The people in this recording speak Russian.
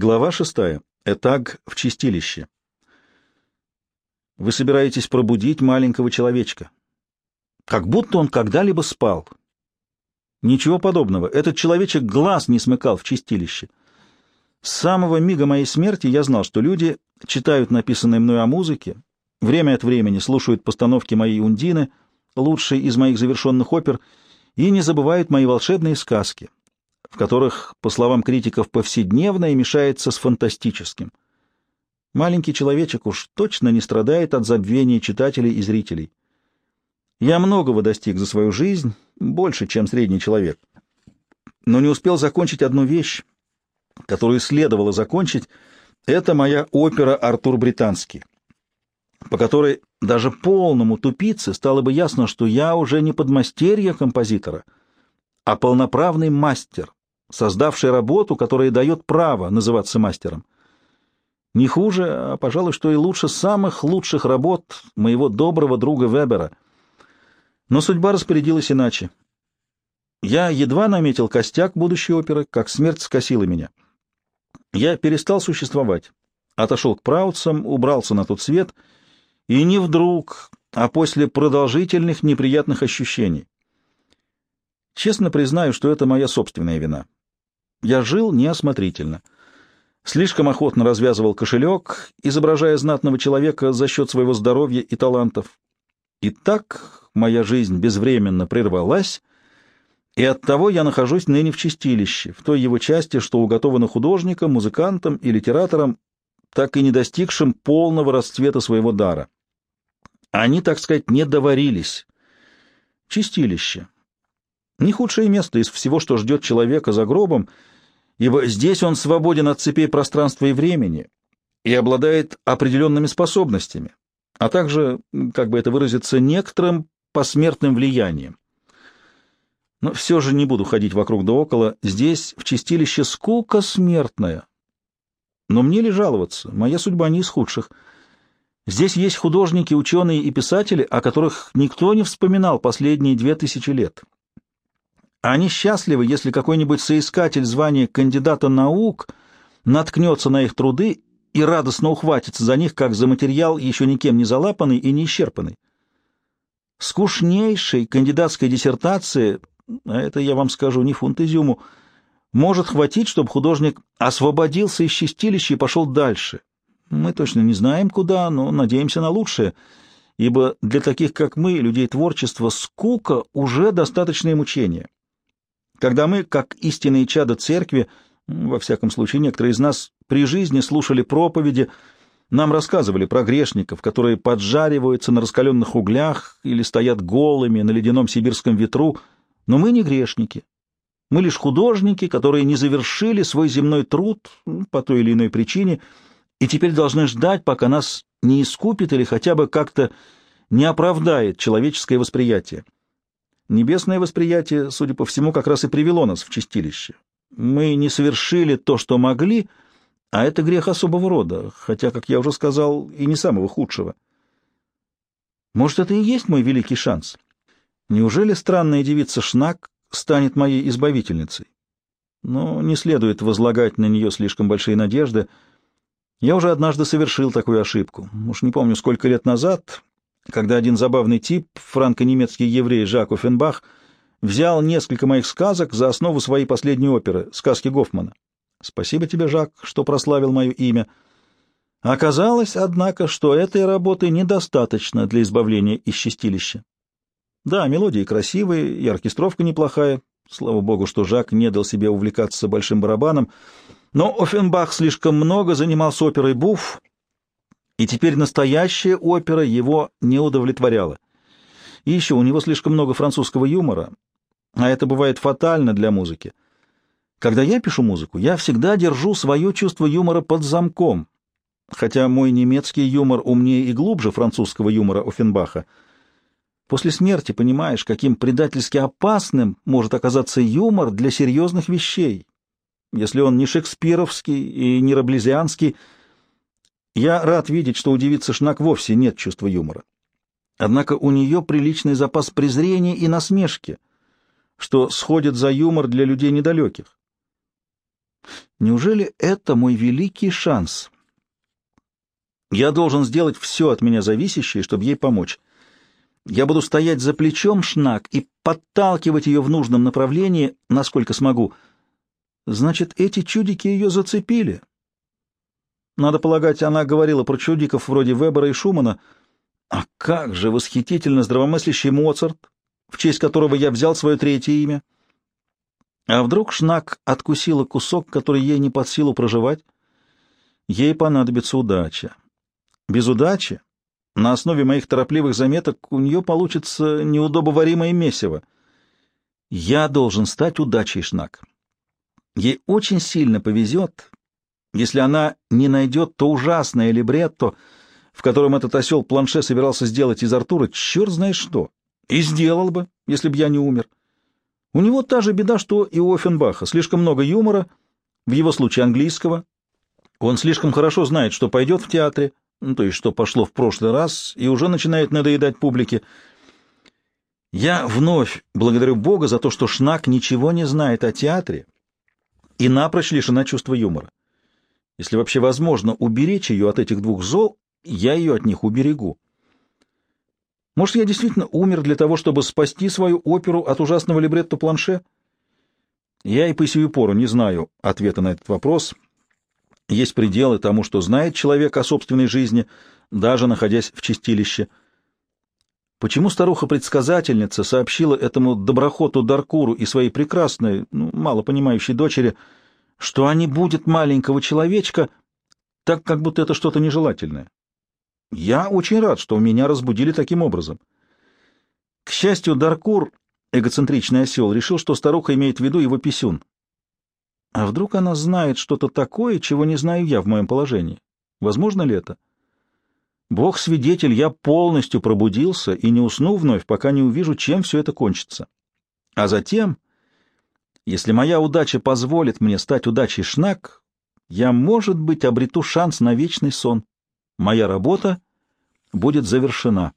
Глава шестая. Этаг в чистилище. Вы собираетесь пробудить маленького человечка. Как будто он когда-либо спал. Ничего подобного. Этот человечек глаз не смыкал в чистилище. С самого мига моей смерти я знал, что люди читают написанное мной о музыке, время от времени слушают постановки моей Ундины, лучшей из моих завершенных опер, и не забывают мои волшебные сказки в которых, по словам критиков, повседневное мешается с фантастическим. Маленький человечек уж точно не страдает от забвения читателей и зрителей. Я многого достиг за свою жизнь, больше, чем средний человек. Но не успел закончить одну вещь, которую следовало закончить. Это моя опера «Артур Британский», по которой даже полному тупице стало бы ясно, что я уже не подмастерье композитора, а полноправный мастер, создавший работу, которая дает право называться мастером. Не хуже, а, пожалуй, что и лучше самых лучших работ моего доброго друга Вебера. Но судьба распорядилась иначе. Я едва наметил костяк будущей оперы, как смерть скосила меня. Я перестал существовать, отошел к Праутсам, убрался на тот свет, и не вдруг, а после продолжительных неприятных ощущений. Честно признаю, что это моя собственная вина. Я жил неосмотрительно. Слишком охотно развязывал кошелек, изображая знатного человека за счет своего здоровья и талантов. И так моя жизнь безвременно прервалась, и оттого я нахожусь ныне в чистилище, в той его части, что уготовано художникам, музыкантам и литераторам, так и не достигшим полного расцвета своего дара. Они, так сказать, не доварились. Чистилище. Не худшее место из всего, что ждет человека за гробом, ибо здесь он свободен от цепей пространства и времени и обладает определенными способностями, а также, как бы это выразиться, некоторым посмертным влиянием. Но все же не буду ходить вокруг да около. Здесь, в чистилище, скука смертная. Но мне ли жаловаться? Моя судьба не из худших. Здесь есть художники, ученые и писатели, о которых никто не вспоминал последние две тысячи лет. Они счастливы, если какой-нибудь соискатель звания кандидата наук наткнется на их труды и радостно ухватится за них, как за материал, еще никем не залапанный и не исчерпанный. Скучнейшей кандидатской диссертации, а это я вам скажу не фунт изюму, может хватить, чтобы художник освободился из чистилища и пошел дальше. Мы точно не знаем, куда, но надеемся на лучшее, ибо для таких, как мы, людей творчества, скука уже достаточное мучение. Когда мы, как истинные чада церкви, во всяком случае некоторые из нас при жизни слушали проповеди, нам рассказывали про грешников, которые поджариваются на раскаленных углях или стоят голыми на ледяном сибирском ветру, но мы не грешники. Мы лишь художники, которые не завершили свой земной труд по той или иной причине и теперь должны ждать, пока нас не искупит или хотя бы как-то не оправдает человеческое восприятие. Небесное восприятие, судя по всему, как раз и привело нас в чистилище. Мы не совершили то, что могли, а это грех особого рода, хотя, как я уже сказал, и не самого худшего. Может, это и есть мой великий шанс? Неужели странная девица Шнак станет моей избавительницей? Но не следует возлагать на нее слишком большие надежды. Я уже однажды совершил такую ошибку. Уж не помню, сколько лет назад, когда один забавный тип, франко-немецкий еврей Жак Оффенбах, взял несколько моих сказок за основу своей последней оперы «Сказки Гофмана». Спасибо тебе, Жак, что прославил мое имя. Оказалось, однако, что этой работы недостаточно для избавления из чистилища. Да, мелодии красивые, и оркестровка неплохая. Слава богу, что Жак не дал себе увлекаться большим барабаном. Но Оффенбах слишком много занимался оперой «Буф», и теперь настоящая опера его не удовлетворяла. И еще у него слишком много французского юмора, а это бывает фатально для музыки. Когда я пишу музыку, я всегда держу свое чувство юмора под замком, хотя мой немецкий юмор умнее и глубже французского юмора Оффенбаха. После смерти понимаешь, каким предательски опасным может оказаться юмор для серьезных вещей, если он не шекспировский и не раблезианский, я рад видеть, что у девицы Шнак вовсе нет чувства юмора. Однако у нее приличный запас презрения и насмешки, что сходит за юмор для людей недалеких. Неужели это мой великий шанс? Я должен сделать все от меня зависящее, чтобы ей помочь. Я буду стоять за плечом Шнак и подталкивать ее в нужном направлении, насколько смогу. Значит, эти чудики ее зацепили. Надо полагать, она говорила про чудиков вроде Вебера и Шумана. А как же восхитительно здравомыслящий Моцарт, в честь которого я взял свое третье имя. А вдруг Шнак откусила кусок, который ей не под силу проживать? Ей понадобится удача. Без удачи на основе моих торопливых заметок у нее получится неудобоваримое месиво. Я должен стать удачей Шнак. Ей очень сильно повезет, если она не найдет то ужасное либретто, в котором этот осел Планше собирался сделать из Артура черт знает что. И сделал бы, если бы я не умер. У него та же беда, что и у Оффенбаха. Слишком много юмора, в его случае английского. Он слишком хорошо знает, что пойдет в театре, ну, то есть что пошло в прошлый раз, и уже начинает надоедать публике. Я вновь благодарю Бога за то, что Шнак ничего не знает о театре и напрочь лишена чувства юмора. Если вообще возможно уберечь ее от этих двух зол, я ее от них уберегу. Может, я действительно умер для того, чтобы спасти свою оперу от ужасного либретто планше? Я и по сию пору не знаю ответа на этот вопрос — есть пределы тому, что знает человек о собственной жизни, даже находясь в чистилище. Почему старуха-предсказательница сообщила этому доброхоту Даркуру и своей прекрасной, ну, мало понимающей дочери, что они будет маленького человечка, так как будто это что-то нежелательное? Я очень рад, что меня разбудили таким образом. К счастью, Даркур, эгоцентричный осел, решил, что старуха имеет в виду его писюн, а вдруг она знает что-то такое, чего не знаю я в моем положении? Возможно ли это? Бог свидетель, я полностью пробудился и не усну вновь, пока не увижу, чем все это кончится. А затем, если моя удача позволит мне стать удачей Шнак, я, может быть, обрету шанс на вечный сон. Моя работа будет завершена.